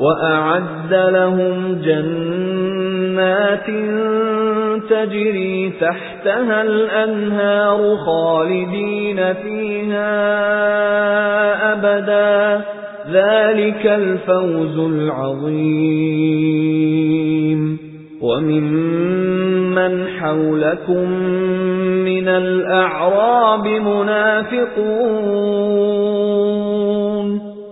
وَأَعَدَّ لَهُمْ جَنَّاتٍ تَجْرِي تَحْتَهَا الْأَنْهَارُ خَالِدِينَ فِيهَا أَبَدًا. ذَلِكَ الْفَوْزُ الْعَظِيمُ. وَمِمَّنْ حَوْلَكُمْ مِنَ الْأَعْرَابِ مُنَافِقُونَ.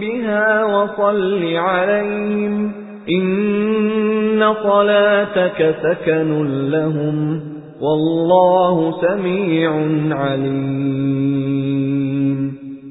بِهَا وَصَلِّ عَلَيْهِمْ إِنَّ صَلَاتَكَ سَكَنٌ لَّهُمْ وَاللَّهُ سَمِيعٌ عَلِيمٌ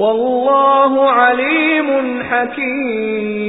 والله عليم حكيم.